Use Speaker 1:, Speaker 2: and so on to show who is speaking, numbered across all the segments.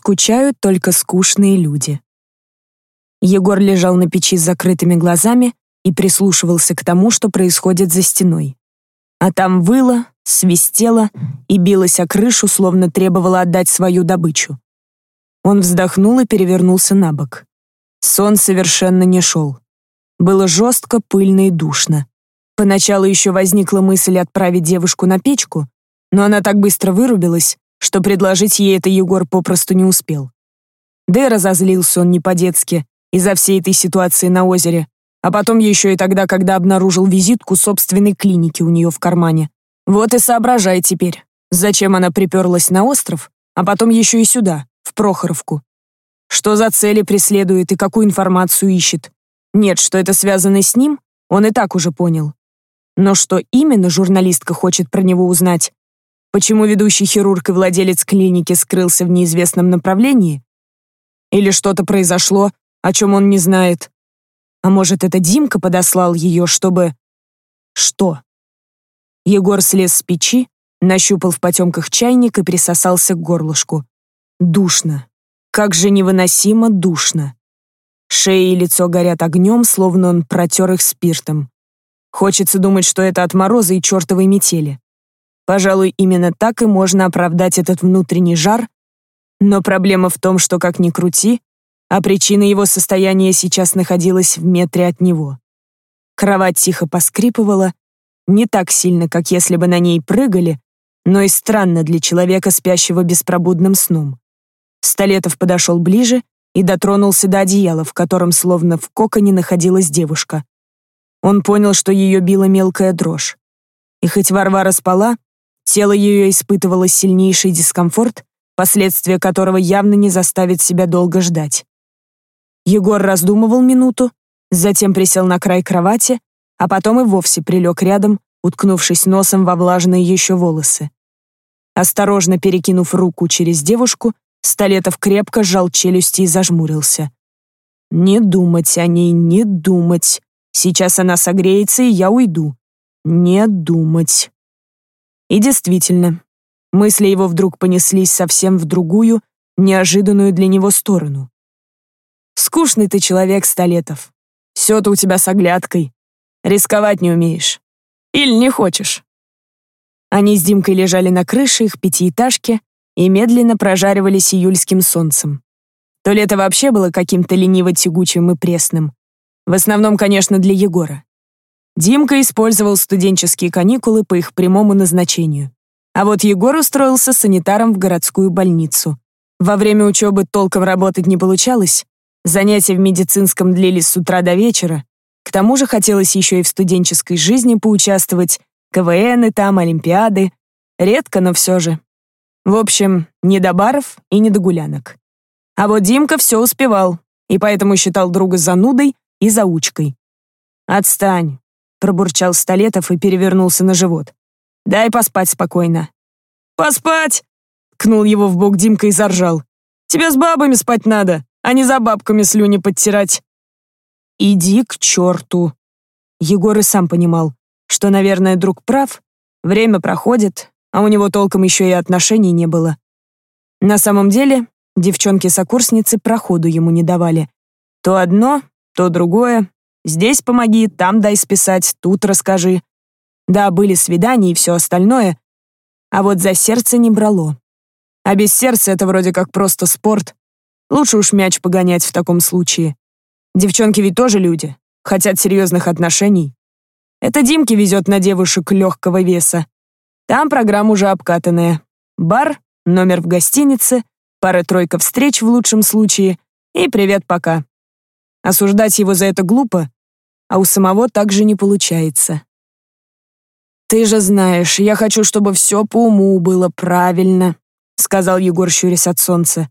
Speaker 1: скучают только скучные люди. Егор лежал на печи с закрытыми глазами и прислушивался к тому, что происходит за стеной. А там выло, свистело и билось о крышу, словно требовало отдать свою добычу. Он вздохнул и перевернулся на бок. Сон совершенно не шел. Было жестко, пыльно и душно. Поначалу еще возникла мысль отправить девушку на печку, но она так быстро вырубилась, что предложить ей это Егор попросту не успел. Да и разозлился он не по-детски из-за всей этой ситуации на озере, а потом еще и тогда, когда обнаружил визитку собственной клиники у нее в кармане. Вот и соображай теперь, зачем она приперлась на остров, а потом еще и сюда, в Прохоровку. Что за цели преследует и какую информацию ищет. Нет, что это связано с ним, он и так уже понял. Но что именно журналистка хочет про него узнать? Почему ведущий хирург и владелец клиники скрылся в неизвестном направлении? Или что-то произошло, о чем он не знает? А может, это Димка подослал ее, чтобы... Что? Егор слез с печи, нащупал в потемках чайник и присосался к горлышку. Душно. Как же невыносимо душно. Шея и лицо горят огнем, словно он протер их спиртом. Хочется думать, что это от мороза и чертовой метели. Пожалуй, именно так и можно оправдать этот внутренний жар, но проблема в том, что, как ни крути, а причина его состояния сейчас находилась в метре от него. Кровать тихо поскрипывала, не так сильно, как если бы на ней прыгали, но и странно для человека, спящего беспробудным сном. Столетов подошел ближе и дотронулся до одеяла, в котором словно в коконе находилась девушка. Он понял, что ее била мелкая дрожь. И хоть Варвара спала, тело ее испытывало сильнейший дискомфорт, последствия которого явно не заставит себя долго ждать. Егор раздумывал минуту, затем присел на край кровати, а потом и вовсе прилег рядом, уткнувшись носом во влажные еще волосы. Осторожно перекинув руку через девушку, Столетов крепко сжал челюсти и зажмурился. «Не думать о ней, не думать. Сейчас она согреется, и я уйду. Не думать». И действительно, мысли его вдруг понеслись совсем в другую, неожиданную для него сторону. Скучный ты человек, Столетов. Все-то у тебя с оглядкой. Рисковать не умеешь. Или не хочешь?» Они с Димкой лежали на крыше их пятиэтажки и медленно прожаривались июльским солнцем. То лето вообще было каким-то лениво-тягучим и пресным. В основном, конечно, для Егора. Димка использовал студенческие каникулы по их прямому назначению. А вот Егор устроился санитаром в городскую больницу. Во время учебы толком работать не получалось, Занятия в медицинском длились с утра до вечера. К тому же хотелось еще и в студенческой жизни поучаствовать. КВНы там, Олимпиады. Редко, но все же. В общем, не до баров и не до гулянок. А вот Димка все успевал, и поэтому считал друга занудой и заучкой. «Отстань», — пробурчал Столетов и перевернулся на живот. «Дай поспать спокойно». «Поспать?» — кнул его в бок Димка и заржал. «Тебе с бабами спать надо а не за бабками слюни подтирать. Иди к черту. Егор и сам понимал, что, наверное, друг прав, время проходит, а у него толком еще и отношений не было. На самом деле, девчонки-сокурсницы проходу ему не давали. То одно, то другое. Здесь помоги, там дай списать, тут расскажи. Да, были свидания и все остальное, а вот за сердце не брало. А без сердца это вроде как просто спорт. Лучше уж мяч погонять в таком случае. Девчонки ведь тоже люди, хотят серьезных отношений. Это Димке везет на девушек легкого веса. Там программа уже обкатанная. Бар, номер в гостинице, пара-тройка встреч в лучшем случае и привет пока. Осуждать его за это глупо, а у самого также не получается. «Ты же знаешь, я хочу, чтобы все по уму было правильно», сказал Егор, щурясь от солнца.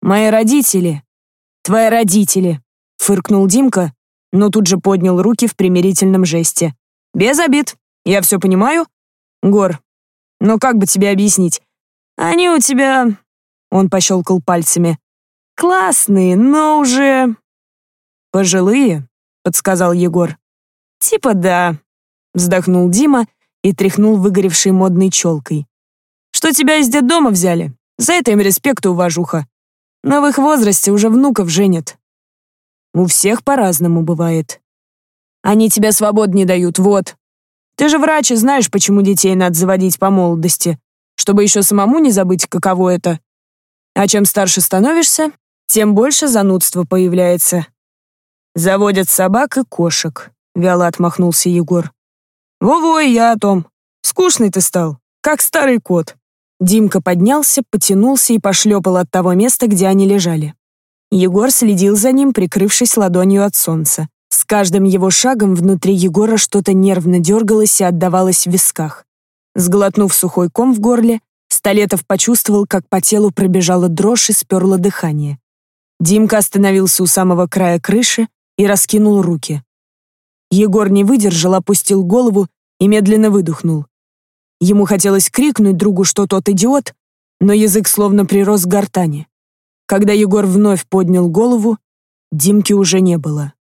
Speaker 1: «Мои родители!» «Твои родители!» — фыркнул Димка, но тут же поднял руки в примирительном жесте. «Без обид, я все понимаю. Гор, ну как бы тебе объяснить? Они у тебя...» Он пощелкал пальцами. «Классные, но уже...» «Пожилые?» — подсказал Егор. «Типа да», — вздохнул Дима и тряхнул выгоревшей модной челкой. «Что тебя из детдома взяли? За это им респект и уважуха. Но в их возрасте уже внуков женят. У всех по-разному бывает. Они тебя свобод не дают, вот. Ты же врач и знаешь, почему детей надо заводить по молодости, чтобы еще самому не забыть, каково это. А чем старше становишься, тем больше занудства появляется. Заводят собак и кошек, вяло отмахнулся Егор. Во-во, я о том. Скучный ты стал, как старый кот. Димка поднялся, потянулся и пошлепал от того места, где они лежали. Егор следил за ним, прикрывшись ладонью от солнца. С каждым его шагом внутри Егора что-то нервно дергалось и отдавалось в висках. Сглотнув сухой ком в горле, Столетов почувствовал, как по телу пробежала дрожь и сперло дыхание. Димка остановился у самого края крыши и раскинул руки. Егор не выдержал, опустил голову и медленно выдохнул. Ему хотелось крикнуть другу, что тот идиот, но язык словно прирос к гортани. Когда Егор вновь поднял голову, Димки уже не было.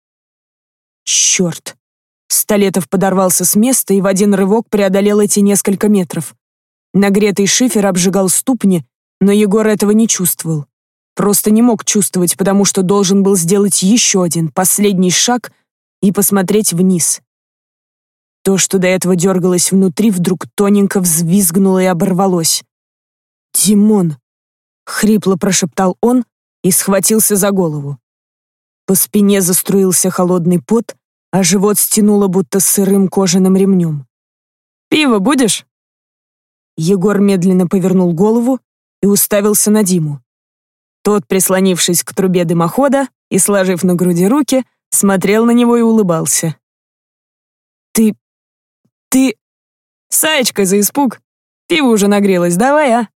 Speaker 1: Черт! Столетов подорвался с места и в один рывок преодолел эти несколько метров. Нагретый шифер обжигал ступни, но Егор этого не чувствовал. Просто не мог чувствовать, потому что должен был сделать еще один, последний шаг и посмотреть вниз. То, что до этого дергалось внутри, вдруг тоненько взвизгнуло и оборвалось. «Димон!» — хрипло прошептал он и схватился за голову. По спине заструился холодный пот, а живот стянуло будто сырым кожаным ремнем. «Пиво будешь?» Егор медленно повернул голову и уставился на Диму. Тот, прислонившись к трубе дымохода и сложив на груди руки, смотрел на него и улыбался. «Ты «Ты...» «Саечка за испуг! Пиво уже нагрелось, давай, а!»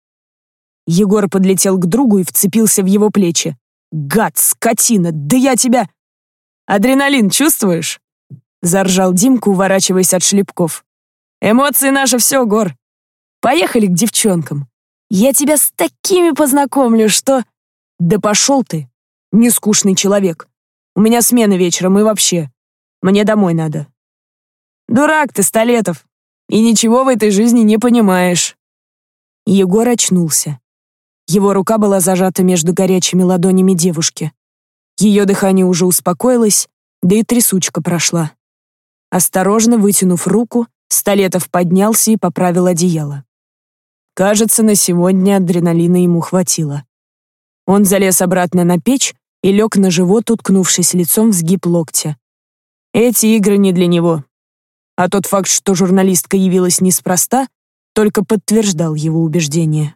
Speaker 1: Егор подлетел к другу и вцепился в его плечи. «Гад, скотина, да я тебя...» «Адреналин чувствуешь?» Заржал Димка, уворачиваясь от шлепков. «Эмоции наши все, Гор. Поехали к девчонкам. Я тебя с такими познакомлю, что...» «Да пошел ты, нескучный человек. У меня смена вечером и вообще. Мне домой надо. Дурак ты, Столетов, и ничего в этой жизни не понимаешь. Егор очнулся. Его рука была зажата между горячими ладонями девушки. Ее дыхание уже успокоилось, да и трясучка прошла. Осторожно вытянув руку, Столетов поднялся и поправил одеяло. Кажется, на сегодня адреналина ему хватило. Он залез обратно на печь и лег на живот, уткнувшись лицом в сгиб локтя. Эти игры не для него. А тот факт, что журналистка явилась неспроста, только подтверждал его убеждение.